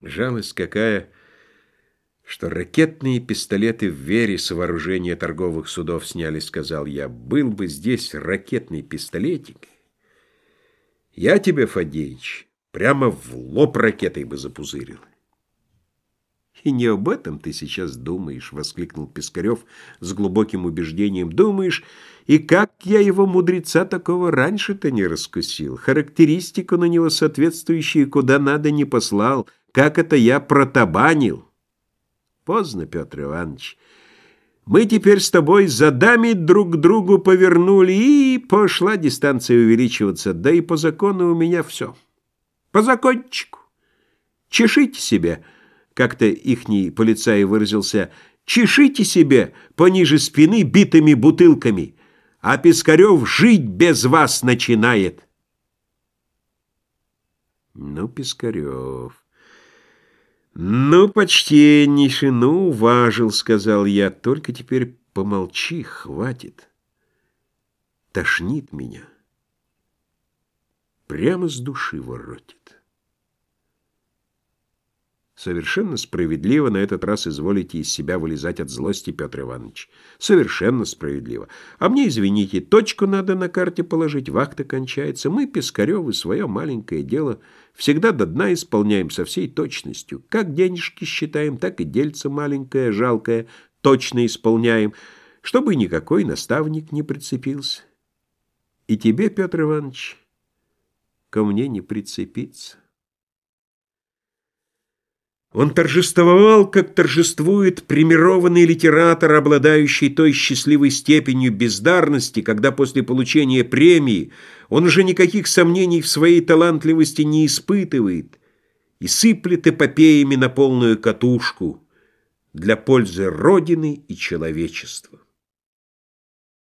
Жалость какая, что ракетные пистолеты в вере с вооружения торговых судов сняли, сказал я. Был бы здесь ракетный пистолетик, я тебе, Фадеич, прямо в лоб ракетой бы запузырил. «И не об этом ты сейчас думаешь», — воскликнул Пискарев с глубоким убеждением. «Думаешь, и как я его мудреца такого раньше-то не раскусил? Характеристику на него соответствующую куда надо не послал. Как это я протабанил?» «Поздно, Петр Иванович. Мы теперь с тобой задами друг другу повернули, и пошла дистанция увеличиваться. Да и по закону у меня все. По закончику. Чешите себе» как-то ихний полицай выразился, чешите себе пониже спины битыми бутылками, а Пискарев жить без вас начинает. Ну, Пискарев... «Ну, почтеннейший, ну, уважил», — сказал я. «Только теперь помолчи, хватит. Тошнит меня. Прямо с души воротит». Совершенно справедливо на этот раз изволите из себя вылезать от злости, Петр Иванович. Совершенно справедливо. А мне, извините, точку надо на карте положить, вахта кончается. Мы, Пискаревы, свое маленькое дело всегда до дна исполняем со всей точностью. Как денежки считаем, так и дельце маленькое, жалкое, точно исполняем, чтобы никакой наставник не прицепился. И тебе, Петр Иванович, ко мне не прицепиться. Он торжествовал, как торжествует примированный литератор, обладающий той счастливой степенью бездарности, когда после получения премии он уже никаких сомнений в своей талантливости не испытывает и сыплет эпопеями на полную катушку для пользы Родины и человечества.